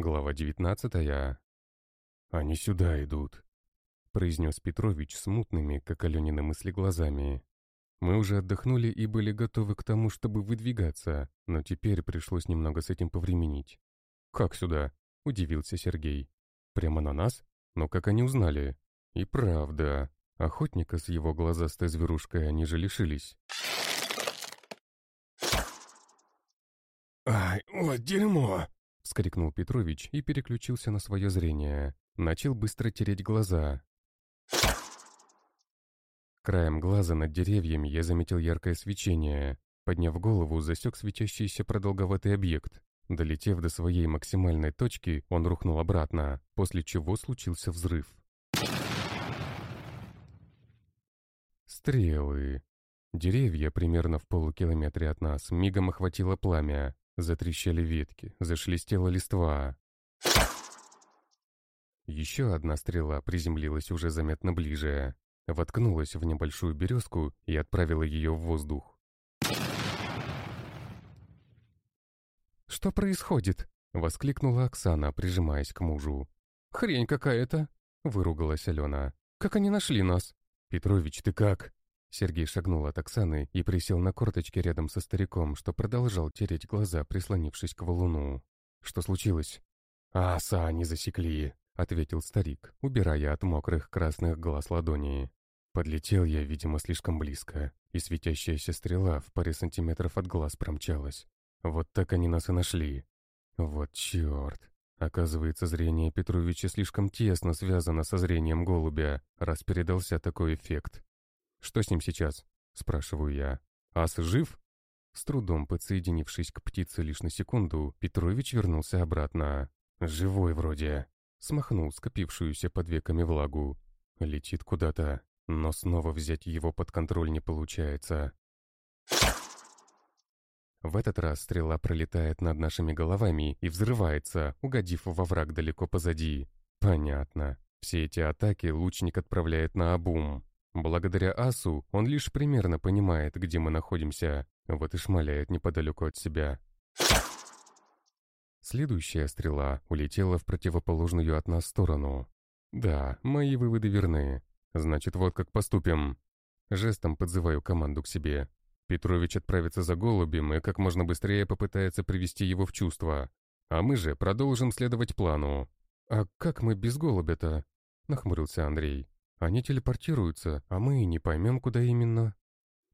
Глава 19 «Они сюда идут», — произнес Петрович смутными, как Аленины мысли, глазами. Мы уже отдохнули и были готовы к тому, чтобы выдвигаться, но теперь пришлось немного с этим повременить. «Как сюда?» — удивился Сергей. «Прямо на нас? Но как они узнали?» «И правда. Охотника с его глазастой зверушкой они же лишились». «Ай, вот дерьмо!» — вскрикнул Петрович и переключился на свое зрение. Начал быстро тереть глаза. Краем глаза над деревьями я заметил яркое свечение. Подняв голову, засек светящийся продолговатый объект. Долетев до своей максимальной точки, он рухнул обратно, после чего случился взрыв. Стрелы. Деревья примерно в полукилометре от нас мигом охватило пламя. Затрещали ветки, зашлестела листва. Еще одна стрела приземлилась уже заметно ближе, воткнулась в небольшую березку и отправила ее в воздух. «Что происходит?» — воскликнула Оксана, прижимаясь к мужу. «Хрень какая-то!» — выругалась Алена. «Как они нашли нас?» «Петрович, ты как?» Сергей шагнул от Оксаны и присел на корточки рядом со стариком, что продолжал тереть глаза, прислонившись к валуну. «Что случилось?» «А, сани засекли», — ответил старик, убирая от мокрых красных глаз ладони. Подлетел я, видимо, слишком близко, и светящаяся стрела в паре сантиметров от глаз промчалась. Вот так они нас и нашли. Вот черт. Оказывается, зрение Петровича слишком тесно связано со зрением голубя, раз передался такой эффект. «Что с ним сейчас?» — спрашиваю я. «Ас жив?» С трудом подсоединившись к птице лишь на секунду, Петрович вернулся обратно. «Живой вроде». Смахнул скопившуюся под веками влагу. Летит куда-то, но снова взять его под контроль не получается. В этот раз стрела пролетает над нашими головами и взрывается, угодив во враг далеко позади. Понятно. Все эти атаки лучник отправляет на обум. Благодаря асу он лишь примерно понимает, где мы находимся, вот и шмаляет неподалеку от себя. Следующая стрела улетела в противоположную от нас сторону. Да, мои выводы верны. Значит, вот как поступим. Жестом подзываю команду к себе. Петрович отправится за голубем и как можно быстрее попытается привести его в чувство. А мы же продолжим следовать плану. «А как мы без голубя-то?» — нахмурился Андрей. Они телепортируются, а мы и не поймем, куда именно.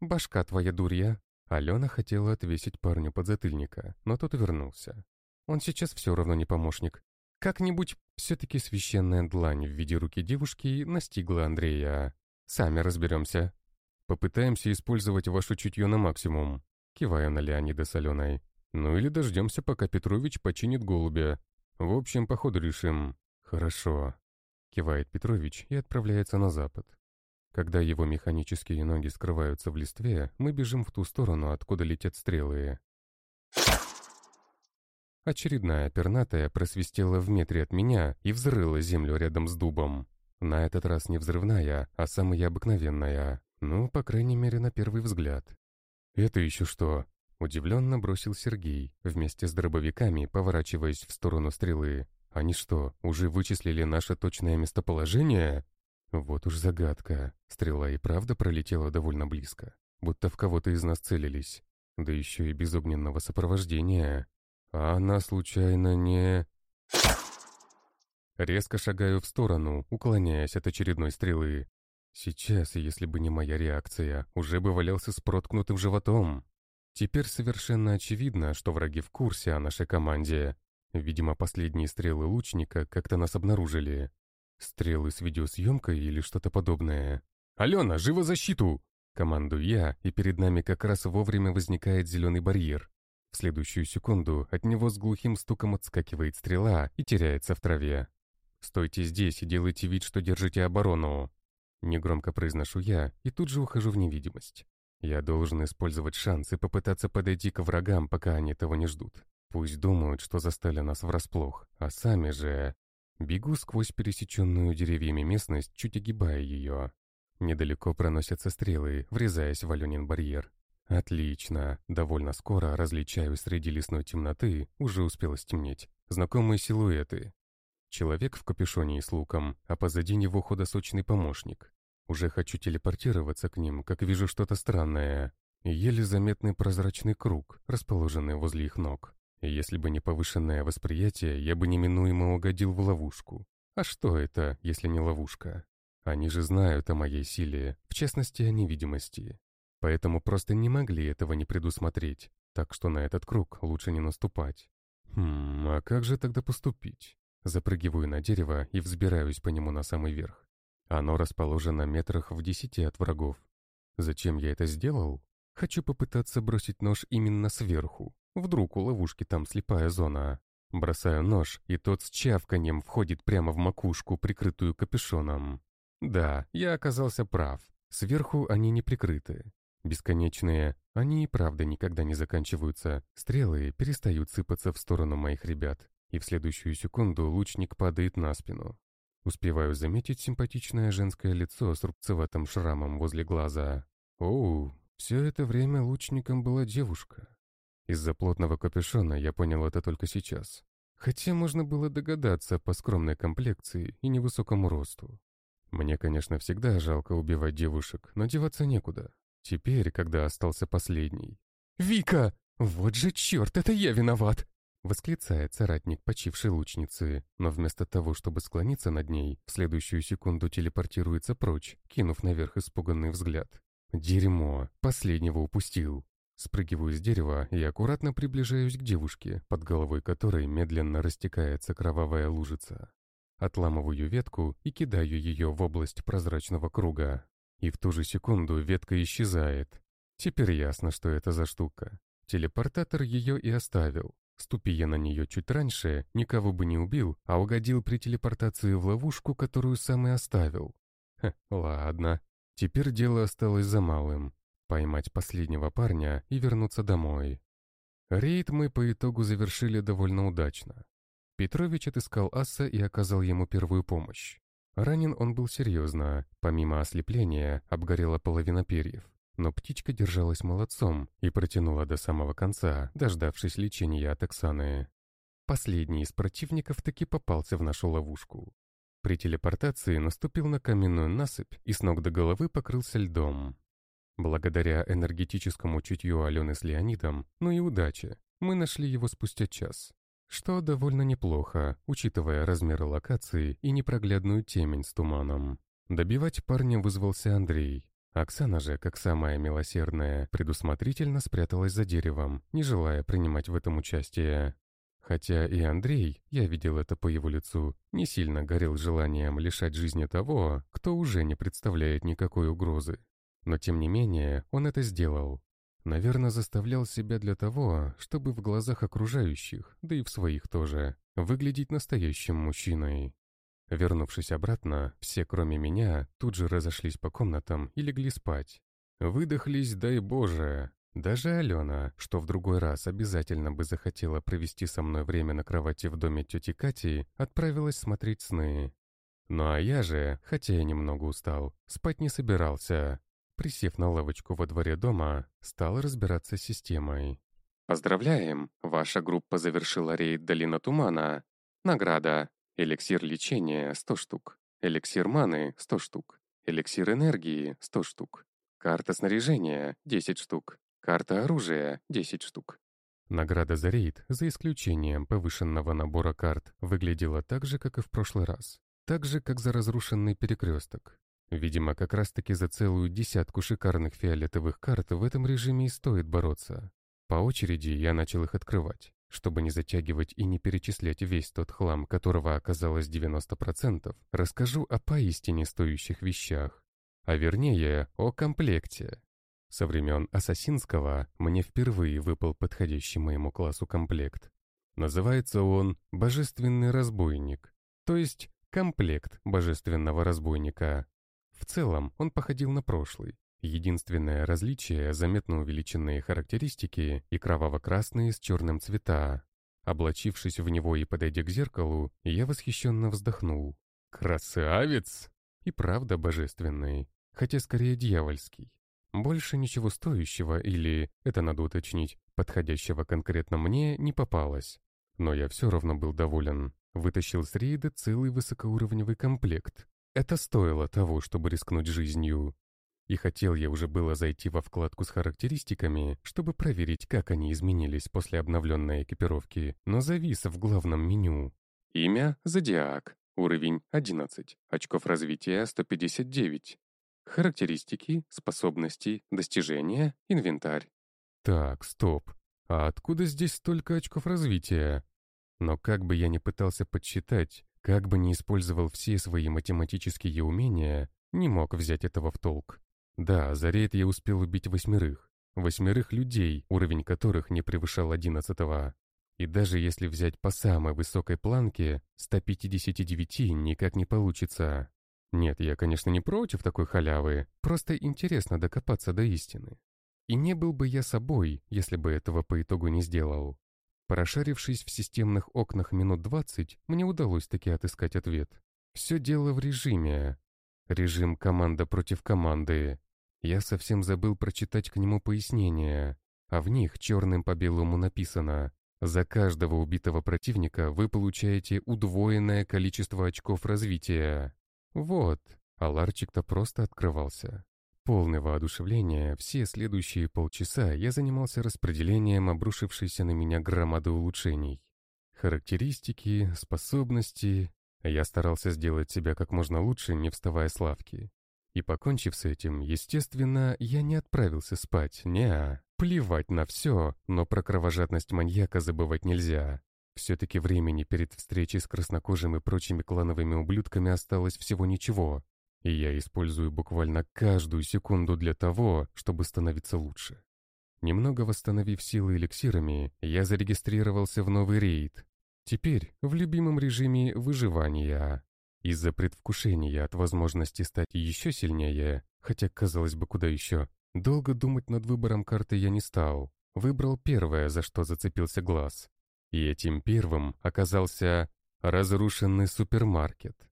Башка твоя дурья. Алена хотела отвесить парню подзатыльника, но тот вернулся. Он сейчас все равно не помощник. Как-нибудь все-таки священная длань в виде руки девушки настигла Андрея. Сами разберемся. Попытаемся использовать ваше чутье на максимум. Киваю на Леонида с Аленой. Ну или дождемся, пока Петрович починит голубя. В общем, походу решим. Хорошо. Кивает Петрович и отправляется на запад. Когда его механические ноги скрываются в листве, мы бежим в ту сторону, откуда летят стрелы. Очередная пернатая просвистела в метре от меня и взрыла землю рядом с дубом. На этот раз не взрывная, а самая обыкновенная. Ну, по крайней мере, на первый взгляд. «Это еще что?» Удивленно бросил Сергей, вместе с дробовиками, поворачиваясь в сторону стрелы. Они что, уже вычислили наше точное местоположение? Вот уж загадка. Стрела и правда пролетела довольно близко. Будто в кого-то из нас целились. Да еще и без огненного сопровождения. А она случайно не... Резко шагаю в сторону, уклоняясь от очередной стрелы. Сейчас, если бы не моя реакция, уже бы валялся с проткнутым животом. Теперь совершенно очевидно, что враги в курсе о нашей команде, Видимо, последние стрелы лучника как-то нас обнаружили. Стрелы с видеосъемкой или что-то подобное. «Алена, живо защиту!» Командую я, и перед нами как раз вовремя возникает зеленый барьер. В следующую секунду от него с глухим стуком отскакивает стрела и теряется в траве. «Стойте здесь и делайте вид, что держите оборону!» Негромко произношу я и тут же ухожу в невидимость. Я должен использовать шанс и попытаться подойти к врагам, пока они того не ждут. Пусть думают, что застали нас врасплох, а сами же... Бегу сквозь пересеченную деревьями местность, чуть огибая ее. Недалеко проносятся стрелы, врезаясь в Аленин барьер. Отлично. Довольно скоро различаю среди лесной темноты, уже успело стемнеть, знакомые силуэты. Человек в капюшоне и с луком, а позади него худосочный помощник. Уже хочу телепортироваться к ним, как вижу что-то странное. Еле заметный прозрачный круг, расположенный возле их ног. Если бы не повышенное восприятие, я бы неминуемо угодил в ловушку. А что это, если не ловушка? Они же знают о моей силе, в частности, о невидимости. Поэтому просто не могли этого не предусмотреть, так что на этот круг лучше не наступать. Хм, а как же тогда поступить? Запрыгиваю на дерево и взбираюсь по нему на самый верх. Оно расположено метрах в десяти от врагов. Зачем я это сделал? Хочу попытаться бросить нож именно сверху. Вдруг у ловушки там слепая зона. Бросаю нож, и тот с чавканием входит прямо в макушку, прикрытую капюшоном. Да, я оказался прав. Сверху они не прикрыты. Бесконечные, они и правда никогда не заканчиваются. Стрелы перестают сыпаться в сторону моих ребят, и в следующую секунду лучник падает на спину. Успеваю заметить симпатичное женское лицо с рубцеватым шрамом возле глаза. Оу, все это время лучником была девушка. Из-за плотного капюшона я понял это только сейчас. Хотя можно было догадаться по скромной комплекции и невысокому росту. Мне, конечно, всегда жалко убивать девушек, но деваться некуда. Теперь, когда остался последний. «Вика! Вот же черт, это я виноват!» Восклицает соратник почившей лучницы, но вместо того, чтобы склониться над ней, в следующую секунду телепортируется прочь, кинув наверх испуганный взгляд. «Дерьмо! Последнего упустил!» Спрыгиваю с дерева и аккуратно приближаюсь к девушке, под головой которой медленно растекается кровавая лужица. Отламываю ветку и кидаю ее в область прозрачного круга. И в ту же секунду ветка исчезает. Теперь ясно, что это за штука. Телепортатор ее и оставил. Ступи я на нее чуть раньше, никого бы не убил, а угодил при телепортации в ловушку, которую сам и оставил. Хе, ладно. Теперь дело осталось за малым. Поймать последнего парня и вернуться домой. Рейд мы по итогу завершили довольно удачно. Петрович отыскал Аса и оказал ему первую помощь. Ранен он был серьезно, помимо ослепления обгорела половина перьев. Но птичка держалась молодцом и протянула до самого конца, дождавшись лечения от Оксаны. Последний из противников таки попался в нашу ловушку. При телепортации наступил на каменную насыпь и с ног до головы покрылся льдом. Благодаря энергетическому чутью Алены с Леонидом, ну и удаче, мы нашли его спустя час. Что довольно неплохо, учитывая размеры локации и непроглядную темень с туманом. Добивать парня вызвался Андрей, Оксана же, как самая милосердная, предусмотрительно спряталась за деревом, не желая принимать в этом участие. Хотя и Андрей, я видел это по его лицу, не сильно горел желанием лишать жизни того, кто уже не представляет никакой угрозы. Но тем не менее, он это сделал. Наверное, заставлял себя для того, чтобы в глазах окружающих, да и в своих тоже, выглядеть настоящим мужчиной. Вернувшись обратно, все, кроме меня, тут же разошлись по комнатам и легли спать. Выдохлись, дай Боже. Даже Алена, что в другой раз обязательно бы захотела провести со мной время на кровати в доме тети Кати, отправилась смотреть сны. Ну а я же, хотя я немного устал, спать не собирался. Присев на лавочку во дворе дома, стал разбираться с системой. Поздравляем! Ваша группа завершила рейд Долина Тумана. Награда Эликсир лечения – 100 штук. Эликсир маны – 100 штук. Эликсир энергии – 100 штук. Карта снаряжения – 10 штук. Карта оружия – 10 штук. Награда за рейд, за исключением повышенного набора карт, выглядела так же, как и в прошлый раз. Так же, как за разрушенный перекресток. Видимо, как раз-таки за целую десятку шикарных фиолетовых карт в этом режиме и стоит бороться. По очереди я начал их открывать. Чтобы не затягивать и не перечислять весь тот хлам, которого оказалось 90%, расскажу о поистине стоящих вещах. А вернее, о комплекте. Со времен Ассасинского мне впервые выпал подходящий моему классу комплект. Называется он «Божественный разбойник», то есть комплект Божественного разбойника. В целом он походил на прошлый, Единственное различие — заметно увеличенные характеристики и кроваво-красные с черным цвета. Облачившись в него и подойдя к зеркалу, я восхищенно вздохнул. «Красавец!» И правда божественный, хотя скорее дьявольский. Больше ничего стоящего или, это надо уточнить, подходящего конкретно мне не попалось. Но я все равно был доволен. Вытащил с рейда целый высокоуровневый комплект. Это стоило того, чтобы рискнуть жизнью. И хотел я уже было зайти во вкладку с характеристиками, чтобы проверить, как они изменились после обновленной экипировки, но завис в главном меню. Имя — Зодиак. Уровень 11. Очков развития 159. Характеристики, способности, достижения, инвентарь. Так, стоп. А откуда здесь столько очков развития? Но как бы я ни пытался подсчитать, как бы ни использовал все свои математические умения, не мог взять этого в толк. Да, за рейд я успел убить восьмерых. Восьмерых людей, уровень которых не превышал одиннадцатого. И даже если взять по самой высокой планке, 159 никак не получится. Нет, я, конечно, не против такой халявы, просто интересно докопаться до истины. И не был бы я собой, если бы этого по итогу не сделал. Прошарившись в системных окнах минут 20, мне удалось таки отыскать ответ. Все дело в режиме. Режим команда против команды. Я совсем забыл прочитать к нему пояснения, а в них черным по белому написано «За каждого убитого противника вы получаете удвоенное количество очков развития». Вот, а ларчик-то просто открывался. Полное воодушевление, все следующие полчаса я занимался распределением обрушившейся на меня громады улучшений. Характеристики, способности. Я старался сделать себя как можно лучше, не вставая с лавки. И покончив с этим, естественно, я не отправился спать, не Плевать на все, но про кровожадность маньяка забывать нельзя. Все-таки времени перед встречей с краснокожим и прочими клановыми ублюдками осталось всего ничего. И я использую буквально каждую секунду для того, чтобы становиться лучше. Немного восстановив силы эликсирами, я зарегистрировался в новый рейд. Теперь в любимом режиме выживания. Из-за предвкушения от возможности стать еще сильнее, хотя, казалось бы, куда еще, долго думать над выбором карты я не стал. Выбрал первое, за что зацепился глаз. И этим первым оказался разрушенный супермаркет.